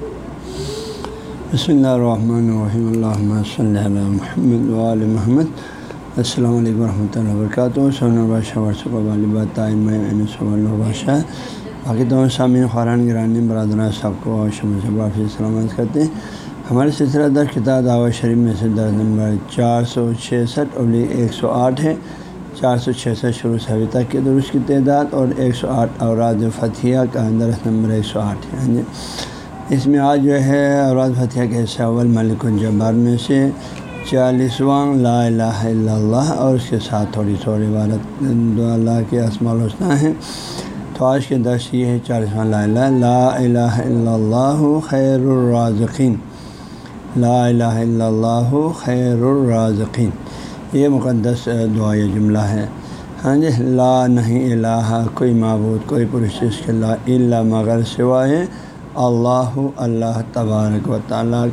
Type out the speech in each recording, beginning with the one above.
بسم اللہ الرحمن الرحیم اللہ صلی اللہ محمد علیہ محمد السلام علیکم ورحمۃ اللہ وبرکاتہ سون البادشاہ ورثہ بادشاہ باقی تمام سامعین خوران گرانی برادران سب کو شمع سلامت کرتے ہیں ہمارے سلسلہ در کتاب دعوت شریف میں سے درد نمبر چار سو چھسٹھ ابلی ایک سو آٹھ ہے چار سو چھسٹھ شروع سے ابھی تک کے درست کی تعداد اور ایک سو آٹھ اوراد فتھیہ کا درخت نمبر ایک سو آٹھ ہے جی اس میں آج جو ہے اوراد فتھیہ کے حصہ اول ملک الجبار میں سے چالیسواں لا الہ الا اللہ اور اس کے ساتھ تھوڑی تھوڑی عبارت دو اللہ کے اسماع الحسنہ ہیں۔ تو آج کے درس یہ ہے چالیسواں لا الہ لا الہ الا اللہ خیر الرازقین۔ لا الہ الا اللہ خیر الرازقین۔ یہ مقدس دعا یہ جملہ ہے۔ ہاں جی لا نہیں الہ، کوئی معبود، کوئی پرشش کے لا اللہ مگر سوائے اللہ اللہ تبارک و تعالیٰ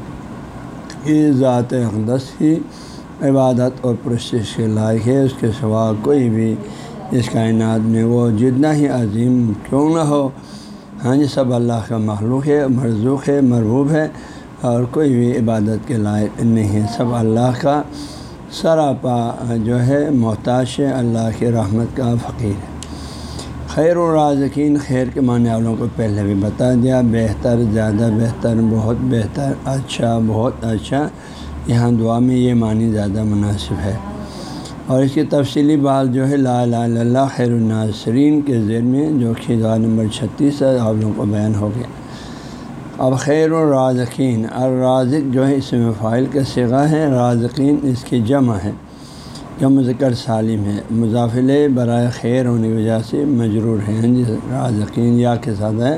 کی ذات اقدس ہی عبادت اور پرشش کے لائق ہے۔ اس کے سوا کوئی بھی اس کائنات میں وہ جتنا ہی عظیم کیوں نہ ہو۔ ہاں جی سب اللہ کا مخلوق ہے، مرزوق ہے مربوب ہے، اور کوئی بھی عبادت کے لائق نہیں ہے۔ سب اللہ کا سراپا جو ہے، محتاج ہے، اللہ کی رحمت کا فقیر ہے۔ خیر الرازقین خیر کے معنی والوں کو پہلے بھی بتا دیا، بہتر، زیادہ بہتر، بہت بہتر اچھا بہت اچھا۔ یہاں دعا میں یہ معنی زیادہ مناسب ہے۔ اور اس کی تفصیلی بات جو ہے، لا الہ الا اللہ، خیر الناصرین کے ذریعے میں، جو کہ دعا نمبر چھتیس ہے، آپ لوگوں کو بیان ہو گیا۔ اب خیر الرازقین، الرازق جو ہے، اس میں فائل کا سگا ہے، رازقین اس کی جمع ہے۔ جو ذکر سالم ہے مضافل برائے خیر ہونے کی وجہ سے مجرور ہے ہاں جی رازقین یا کے ساتھ ہے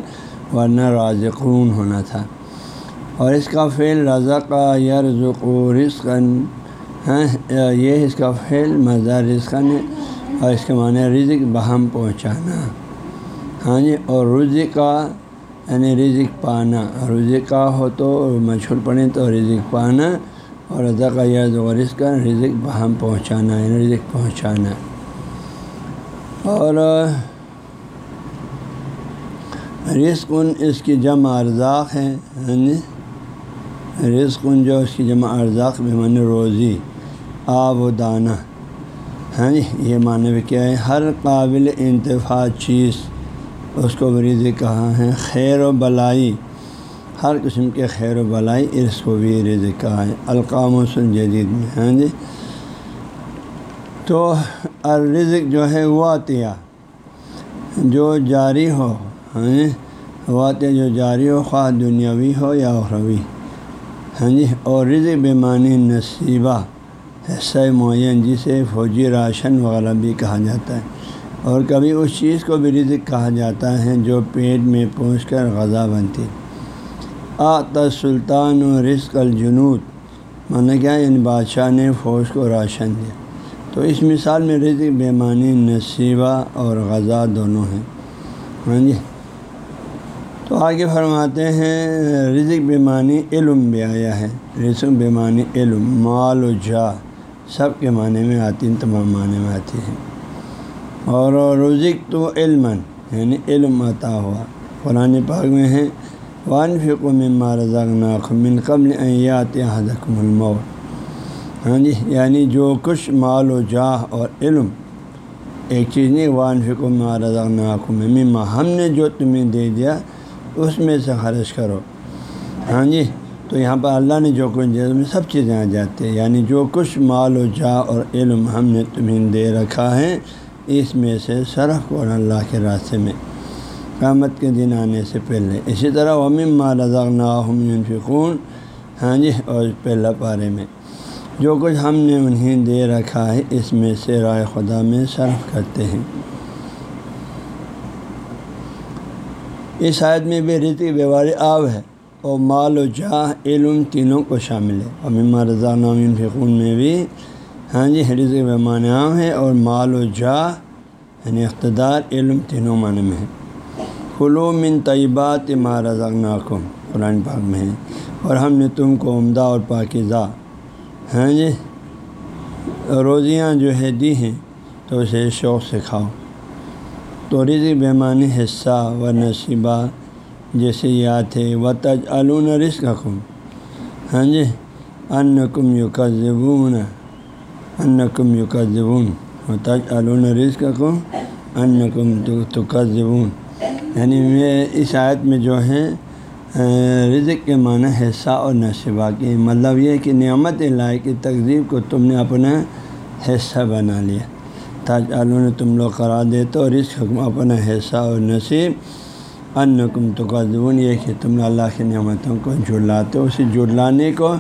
ورنہ رازقون ہونا تھا۔ اور اس کا فعل رضق یرزق و رزقن ہیں یہ اس کا فعل مزہ رزقن ہے۔ اور اس کے معنی رزق بہم پہنچانا۔ ہاں جی اور رزق کا یعنی رزق پانا۔ رزق کا ہو تو مشہور پڑھیں تو رزق پانا۔ اور رضا کا یاد ورث کا رزق بہم پہنچانا یعنی رزق پہنچانا ہے۔ اور رزق ان اس کی جمع ارزاق ہے یعنی رزق ان جو اس کی جمع ارزاق بھی معنی روزی، آب و دانہ۔ ہاں جی یہ معنی بھی کیا ہے؟ ہر قابل انتفاع چیز، اس کو بھی کہا ہے، خیر و بلائی۔ ہر قسم کے خیر و بلائی اس کو بھی رزق کہا ہے۔ القام و سن جدید میں ہاں جی۔ تو الرزق جو ہے وہ عطیہ، جو جاری ہو ہاں جی۔ وہ جو جاری ہو، خواہ دنیاوی ہو یا اخروی ہاں جی۔ اور رزق بیمانی نصیبہ، حصہ معین جسے فوجی راشن وغیرہ بھی کہا جاتا ہے۔ اور کبھی اس چیز کو بھی رزق کہا جاتا ہے جو پیٹ میں پہنچ کر غذا بنتی۔ آتا سلطان و رزق الجنود۔ مانا کیا ان بادشاہ نے فوج کو راشن دیا۔ تو اس مثال میں رزق بے معنی نصیبہ اور غذا دونوں ہیں۔ ہاں جی۔ تو آگے فرماتے ہیں، رزق بے معنی علم بھی آیا ہے۔ رزق بے معنی علم، مال و جا، سب کے معنی میں آتی ہیں، تمام معنی میں آتی ہیں۔ اور رزق تو علم یعنی علم عطا ہوا۔ قرآن پاک میں ہے وان فک و مما رضاق من قبل ایات حضم الموت ہاں جی یعنی جو کچھ مال و جاہ اور علم، ایک چیز نہیں وان فک و مما رضاق مما ہم نے جو تمہیں دے دیا، اس میں سے خرچ کرو۔ ہاں جی تو یہاں پر اللہ نے جو کچھ دیا، اس میں سب چیزیں آ جاتی ہیں۔ یعنی جو کچھ مال و جاہ اور علم ہم نے تمہیں دے رکھا ہے، اس میں سے صرف کو اللہ کے راستے میں۔ قیامت کے دن آنے سے پہلے۔ اسی طرح ومم ما رضا فکون ہاں جی اور پہلا پارے میں۔ جو کچھ ہم نے انہیں دے رکھا ہے، اس میں سے رائے خدا میں صرف کرتے ہیں۔ اس عائد میں بھی ریتی بیواری آب ہے، اور مال و جاہ، علم، تینوں کو شامل ہے۔ اور رضا نامین فکون میں بھی ہاں جی حریض کے عام ہے اور مال و جا یعنی اقتدار، علم، تینوں معنی میں ہے خلو من طیبات مہاراض ناکم قرآن پاک میں ہے۔ اور ہم نے تم کو عمدہ اور پاکزہ ہیں جی روزیاں جو ہے دی ہیں، تو اسے شوق سے کھاؤ۔ تو رزق بیمانی حصہ و نصیبہ، جیسے یاد ہے و تج علون رسق کم ہاں جی ان کم یو کا زبون ان کم یو کا زبون و تج علون رسق کم ان کم تو کا زبون یعنی میں اس آیت میں جو ہے رزق کے معنی حصہ اور نصبہ کی۔ مطلب یہ کہ نعمت الہی کی تقزیب کو تم نے اپنا حصہ بنا لیا۔ تاج علو نے تم لوگ قرار دے تو رزق حکم اپنا حصہ اور نصیب۔ ان کم تو قزون یہ کہ تم نے اللہ کی نعمتوں کو جڑلاتے ہو۔ اسے جڑلانے کو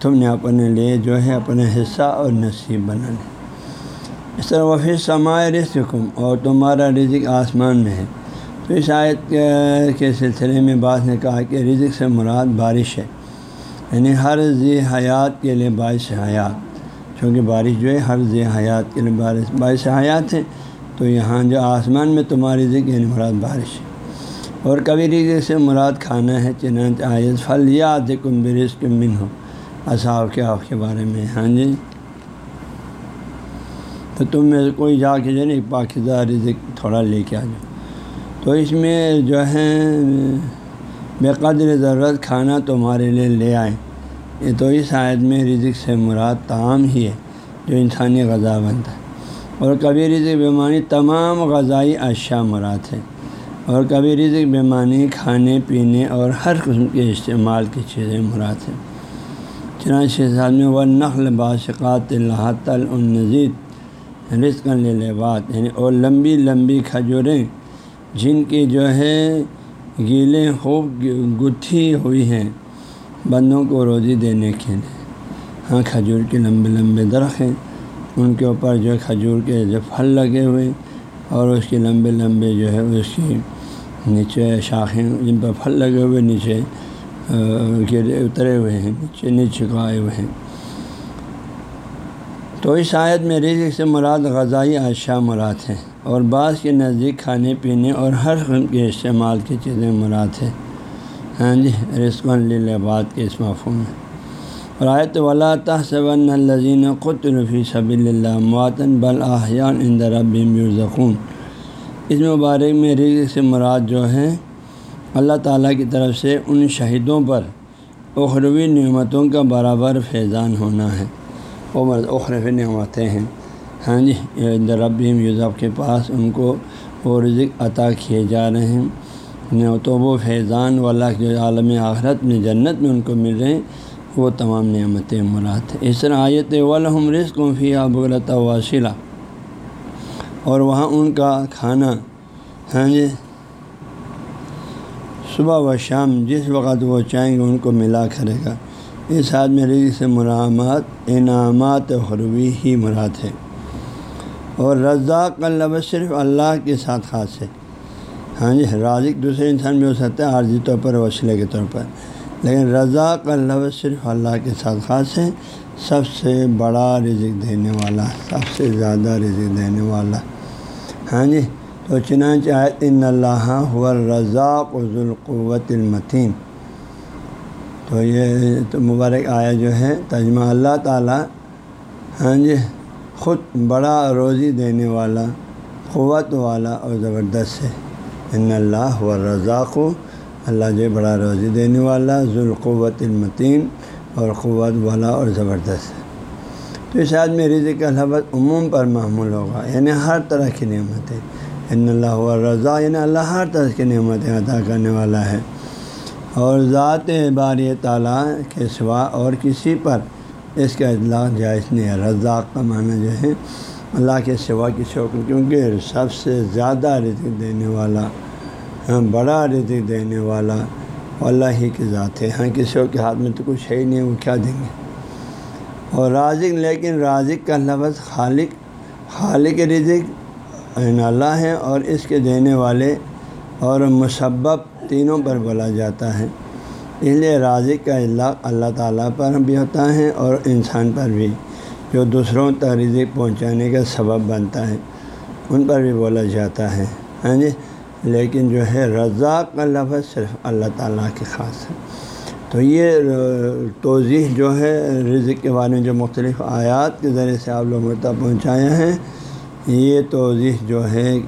تم نے اپنے لیے جو ہے اپنا حصہ اور نصیب بنا لیا۔ اس طرح وفی سمائے رزق اور تمہارا رزق آسمان میں ہے۔ تو اس آیت کے سلسلے میں بعض نے کہا کہ رزق سے مراد بارش ہے۔ یعنی ہر ذی حیات کے لیے باعث حیات۔ چونکہ بارش جو ہے، ہر ذی حیات کے لیے بارش، باعث حیات ہے۔ تو یہاں جو آسمان میں تمہاری رزق یعنی مراد بارش ہے۔ اور کبھی رزق سے مراد کھانا ہے، چنانچہ آیت پھل یا کم برس من ہو اصحاب کے آپ کے بارے میں۔ ہاں جی۔ تو تم میں کوئی جا کے جو ہے پاکزہ رزق تھوڑا لے کے آ جاؤ۔ تو اس میں جو ہے، بے قدر ضرورت کھانا تمہارے لیے لے آئیں یہ تو اس آیت میں رزق سے مراد تعام ہی ہے، جو انسانی غذا بنتا ہے۔ اور کبھی رزق بیمانی تمام غذائی اشیاء مراد ہے اور کبھی رزق بیمانی کھانے، پینے اور ہر قسم کے استعمال کی چیزیں مراد ہیں۔ چنانچہ سال میں وہ نقل باشقات اللہ تل النزید رزق لبات یعنی اور لمبی لمبی کھجوریں جن کی جو ہے گیلیں خوب گتھی ہوئی ہیں بندوں کو روزی دینے کے لیے۔ ہاں کھجور کے لمبے لمبے درخت ہیں۔ ان کے اوپر جو ہے کھجور کے جو پھل لگے ہوئے اور اس کے لمبے لمبے جو ہے اس کی نیچے شاخیں، جن پر پھل لگے ہوئے نیچے گرے، اترے ہوئے ہیں، نیچے نیچے کو آئے ہوئے ہیں۔ تو اس آیت میں رزق سے مراد غذائی اشیاء مراد ہے اور بعض کے نزدیک کھانے پینے اور ہر قسم کے استعمال کی چیزیں مراد ہے ہاں جی رسق الباد کے اس مفہوم میں۔ اور آیت ولا تحسبن الزین خط الفی صبی اللہ معطن بل احیان اندر ربیم اس مبارک میں رزق سے مراد جو ہے اللہ تعالیٰ کی طرف سے ان شہیدوں پر اخروی نعمتوں کا برابر فیضان ہونا ہے۔ وہ اخروی نعمتیں ہیں۔ ہاں جی, جی، ربیم یوزف کے پاس ان کو وہ رزق عطا کیے جا رہے ہیں۔ تو وہ فیضان والا جو عالم آخرت میں جنت میں ان کو مل رہے ہیں، وہ تمام نعمتیں مراد اس طرح آیت والم رزق فی آبغلط واسلہ۔ اور وہاں ان کا کھانا ہاں جی صبح و شام جس وقت وہ چاہیں گے ان کو ملا کرے گا۔ اس آدمی رزق سے مرامات انعامات حروی ہی مراد ہے اور رزاق کا لفظ صرف اللہ کے ساتھ خاص ہے۔ ہاں جی رازق دوسرے انسان بھی ہو سکتا ہے، عارضی طور پر وسیلے کے طور پر۔ لیکن رضا کا لفظ صرف اللہ کے ساتھ خاص ہے۔ سب سے بڑا رزق دینے والا، سب سے زیادہ رزق دینے والا۔ ہاں جی تو چنانچہ ان اللہ رضاق ذوالقوت المتین۔ تو یہ تو مبارک آیا جو ہے تجمہ اللہ تعالیٰ۔ ہاں جی خود بڑا روزی دینے والا، قوت والا اور زبردست ہے۔ ان اللہ و رضاق اللہ جو بڑا روزی دینے والا ذوالقوت المتین اور قوت والا اور زبردست ہے۔ تو اس آدمی رضی کا لفظ عموم پر معمول ہوگا یعنی ہر طرح کی نعمتیں۔ ان اللہ و رضا یعنی اللہ ہر طرح کی نعمتیں عطا کرنے والا ہے۔ اور ذات بار تعالیٰ کے سوا اور کسی پر اس کا اطلاق جائز نہیں ہے، رزاق کا معنی جو ہے، اللہ کے سوا کی شوق کیونکہ سب سے زیادہ رزق دینے والا ہاں، بڑا رزق دینے والا اللہ ہی کی ذات ہے۔ ہاں کسی کے ہاتھ میں تو کچھ ہے ہی نہیں، وہ کیا دیں گے؟ اور رازق، لیکن رازق کا لفظ خالق خالق رزق اللہ ہے اور اس کے دینے والے اور مسبب تینوں پر بولا جاتا ہے۔ اس لیے راضی کا اطلاق اللہ تعالیٰ پر بھی ہوتا ہے اور انسان پر بھی، جو دوسروں تک رزق پہنچانے کا سبب بنتا ہے، ان پر بھی بولا جاتا ہے۔ ہاں جی؟ لیکن جو ہے رضا کا لفظ صرف اللہ تعالیٰ کے خاص ہے۔ تو یہ توضیح جو ہے رزق کے بارے میں جو مختلف آیات کے ذریعے سے آپ لوگوں تک پہنچایا ہیں یہ توضیح جو ہے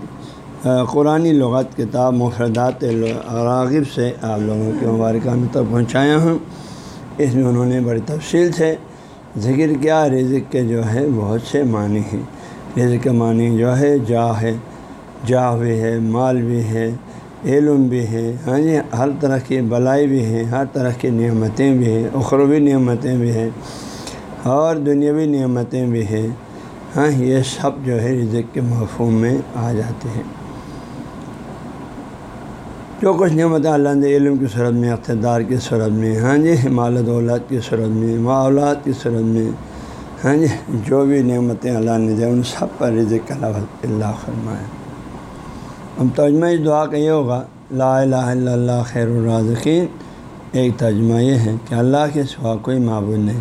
قرآن لغت، کتاب، مفردات، راغب سے آپ لوگوں کے مبارکہ میں تک پہنچایا ہوں۔ اس میں انہوں نے بڑی تفصیل سے ذکر کیا۔ رزق کے جو ہے، بہت سے معنی ہیں۔ رزق کے معنی جو ہے، جا ہے، جا بھی ہے، مال بھی ہے، علم بھی ہے ہاں جی ہر طرح کی بلائی بھی ہیں ہر طرح کی نعمتیں بھی ہیں، اخروی نعمتیں بھی ہیں، اور دنیاوی نعمتیں بھی ہیں۔ ہاں یہ سب جو ہے، رزق کے مفہوم میں آ جاتے ہیں۔ جو کچھ نعمت اللہ نے علم کی صورت میں، اقتدار کی صورت میں ہاں جی مال دولت کی صورت میں معلومات کی صورت میں ہاں جی جو بھی نعمتیں اللہ نے دے ان سب پر رزق اللہ فرمائے۔ اب ترجمہ اس دعا کا یہ ہوگا، لا الہ الا اللہ خیر الرازقین۔ ایک ترجمہ یہ ہے کہ اللہ کے سوا کوئی معبود نہیں۔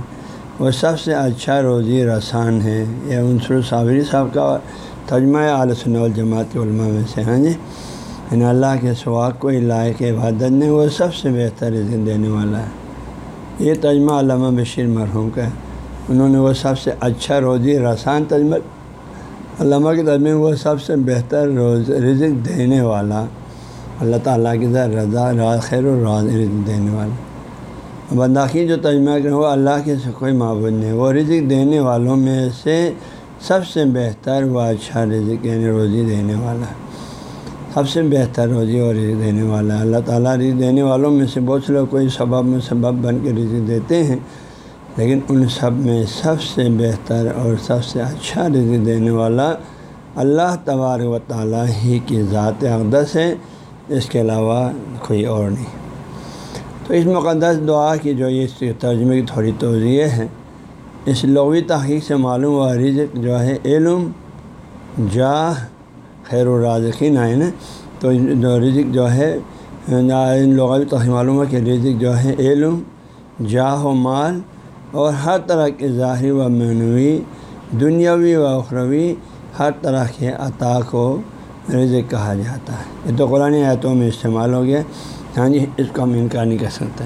وہ سب سے اچھا روزی رسان ہے۔ یہ عنصر صابری صاحب کا ترجمہ علیہ الجماعت کے علماء میں سے ہاں جی۔ یعنی اللہ کے سوا کوئی لائق عبادت نہیں، وہ سب سے بہتر رزق دینے والا ہے۔ یہ ترجمہ علامہ بشیر مرحوم کا ہے۔ انہوں نے وہ سب سے اچھا روزی، رسان ترجمہ علامہ کے ترجمے وہ سب سے بہتر روز رزق دینے والا، اللہ تعالیٰ کی ذرا رضا، راز خیر و راز رزق دینے والا۔ بنداخی جو ترجمہ کریں وہ اللہ کے سے کوئی معبود نہیں۔ وہ رزق دینے والوں میں سے سب سے بہتر و اچھا رزق یعنی روزی دینے والا۔ ہے سب سے بہتر روزی اور رزق دینے والا ہے۔ اللہ تعالیٰ رزق دینے والوں میں سے بہت سے لوگ کوئی سبب میں سبب بن کے رزق دیتے ہیں، لیکن ان سب میں سب سے بہتر اور سب سے اچھا رزق دینے والا اللہ تبار و تعالیٰ ہی کی ذات اقدس ہے۔ اس کے علاوہ کوئی اور نہیں۔ تو اس مقدس دعا کی جو یہ ترجمے کی تھوڑی توضیع ہے، اس لغوی تحقیق سے معلوم ہوا رزق جو ہے علم، جاہ خیر الرازقین آئے نا تو جو رزق جو ہے ان لوگوں بھی معلوم ہے کہ رزق جو ہے علم جاہ و مال اور ہر طرح کے ظاہری و معنوی، دنیاوی و اخروی، ہر طرح کے عطا کو رزق کہا جاتا ہے۔ یہ تو قرآن آیتوں میں استعمال ہو گیا۔ ہاں جی اس کو ہم انکار نہیں کر سکتے۔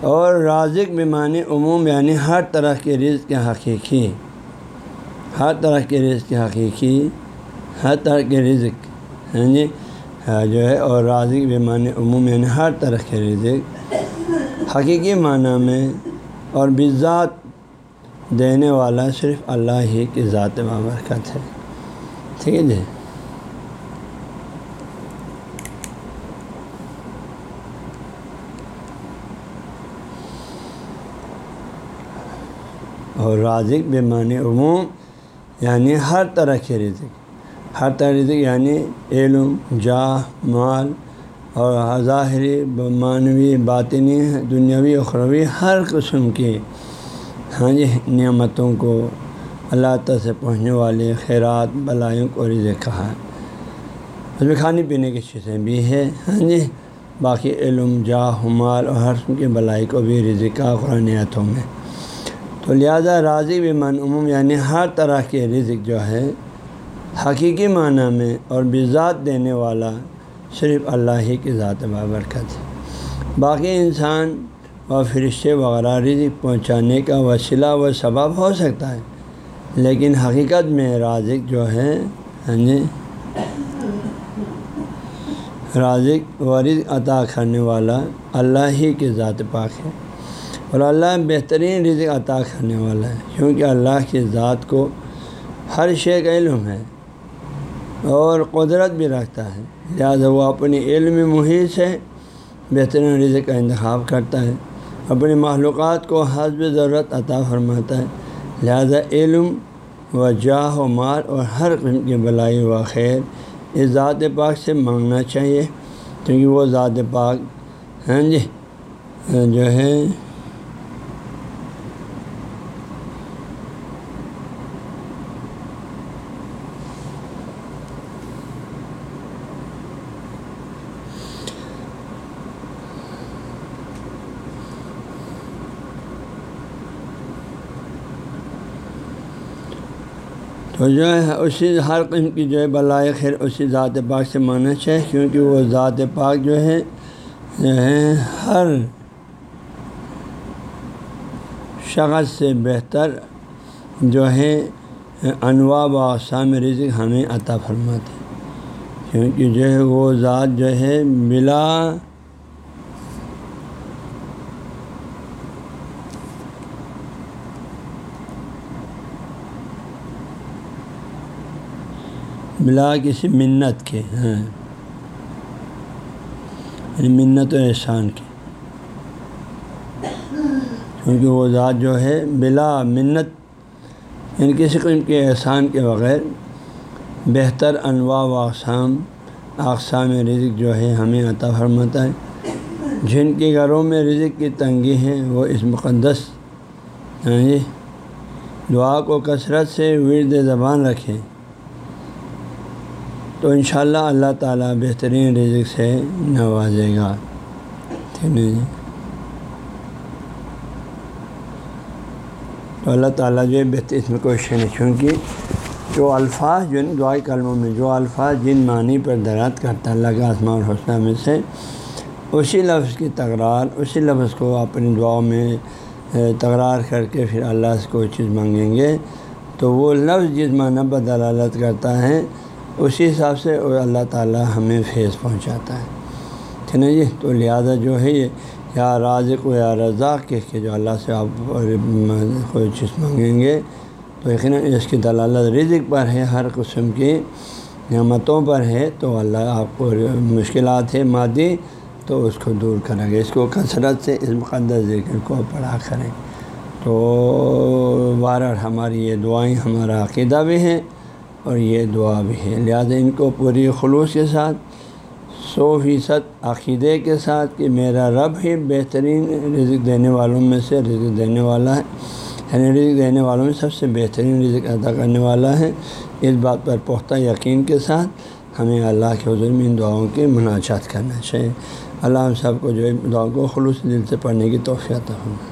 اور رازق معنی عموم یعنی ہر طرح کے رزق کے حقیقی، ہر طرح کے رزق کے حقیقی ہر طرح کے رزق ہاں جی؟ ہاں، جو ہے، اور رازق بے معنی عموم یعنی ہر طرح کے رزق۔ حقیقی معنی میں اور بذات دینے والا صرف اللہ ہی کی ذات بابرکت ہے۔ ٹھیک ہے جی؟ اور رازق بے معنی عموم یعنی ہر طرح کے رزق۔ ہر طرح یعنی علم، جا، مال اور ظاہری، معنوی، باطنی، دنیاوی اخروی، ہر قسم کی ہاں جی نعمتوں کو اللہ تعالیٰ سے پہنچنے والے خیرات، بلائیوں کو رزق کہا ہے۔ اس میں کھانے پینے کی چیزیں بھی ہے ہاں جی باقی علم، جا، مال اور ہر قسم کی بلائی کو بھی رزق کا قرآن ہاتھوں میں۔ تو لہٰذا راضی بھی من عموم یعنی ہر طرح کے رزق جو ہے حقیقی معنی میں اور بذات دینے والا صرف اللہ ہی کی ذات بابرکت ہے۔ باقی انسان اور فرشتے وغیرہ رزق پہنچانے کا وسیلہ و سبب ہو سکتا ہے، لیکن حقیقت میں رازق جو ہے ہاں جی رازق و رزق عطا کرنے والا اللہ ہی کی ذات پاک ہے۔ اور اللہ بہترین رزق عطا کرنے والا ہے، کیونکہ اللہ کی ذات کو ہر شے کا علم ہے۔ اور قدرت بھی رکھتا ہے۔ لہٰذا وہ اپنی علم محیط سے بہترین رزق کا انتخاب کرتا ہے۔ اپنی معلومات کو حسب ضرورت عطا فرماتا ہے۔ لہذا علم و جاہ و مار اور ہر قسم کی بلائی و خیر اس ذات پاک سے مانگنا چاہیے۔ کیونکہ وہ ذات پاک ہیں جی جو ہے جو ہے اسی ہر قسم کی جو ہے بلائے خیر اسی ذات پاک سے ماننا چاہیے کیونکہ وہ ذات پاک جو ہے جو ہے ہر شخص سے بہتر جو ہے انواع و اقسام رزق ہمیں عطا فرماتے کیونکہ جو ہے وہ ذات جو ہے بلا بلا کسی منت کے ہاں۔ یعنی منت و احسان کی کیونکہ وہ ذات جو ہے، بلا منت یعنی کسی قسم کے احسان کے بغیر بہتر انواع و اقسام اقسام رزق جو ہے، ہمیں عطا فرماتا ہے۔ جن کے گھروں میں رزق کی تنگی ہے وہ اس مقدس یعنی دعا کو کثرت سے ورد زبان رکھیں۔ تو انشاءاللہ اللہ تعالیٰ بہترین رزق سے نوازے گا۔ ٹھیک ہے جی۔ تو اللہ تعالیٰ جو ہے بہتر اس میں کوشش نہیں کیونکہ جو الفاظ، جو ہے کلموں میں جو الفاظ جن معنی پر درات کرتا ہے، اللہ کا آسمان حوصلہ میں سے، اسی لفظ کی تکرار اسی لفظ کو اپنی دعاؤں میں تکرار کر کے پھر اللہ سے کوئی چیز مانگیں گے، تو وہ لفظ جس معنی پر دلالت کرتا ہے اسی حساب سے اللہ تعالیٰ ہمیں فیض پہنچاتا ہے۔ ٹھیک ہے جی؟ تو لہٰذا جو ہے یہ یا رازق و یا رضاق کہہ کے جو اللہ سے آپ کوئی چیز مانگیں گے، تو یقیناً اس کی دلالت رزق پر ہے، ہر قسم کی نعمتوں پر ہے۔ تو اللہ آپ کو مشکلات ہے مادی، تو اس کو دور کریں گے۔ اس کو کثرت سے، اس مقدس ذکر کو پڑھا کریں۔ تو بار ہماری یہ دعائیں، ہمارا عقیدہ بھی ہیں اور یہ دعا بھی ہے لہٰذا ان کو پوری خلوص کے ساتھ، سو فیصد عقیدے کے ساتھ کہ میرا رب ہی بہترین رزق دینے والوں میں سے رزق دینے والا ہے۔ یعنی رزق دینے والوں میں سب سے بہترین رزق ادا کرنے والا ہے۔ اس بات پر پختہ یقین کے ساتھ ہمیں اللہ کے حضور میں ان دعاؤں کی مناجات کرنا چاہیے۔ اللہ ہم سب کو جو ہے دعاؤں کو خلوص دل سے پڑھنے کی توفیع ہوں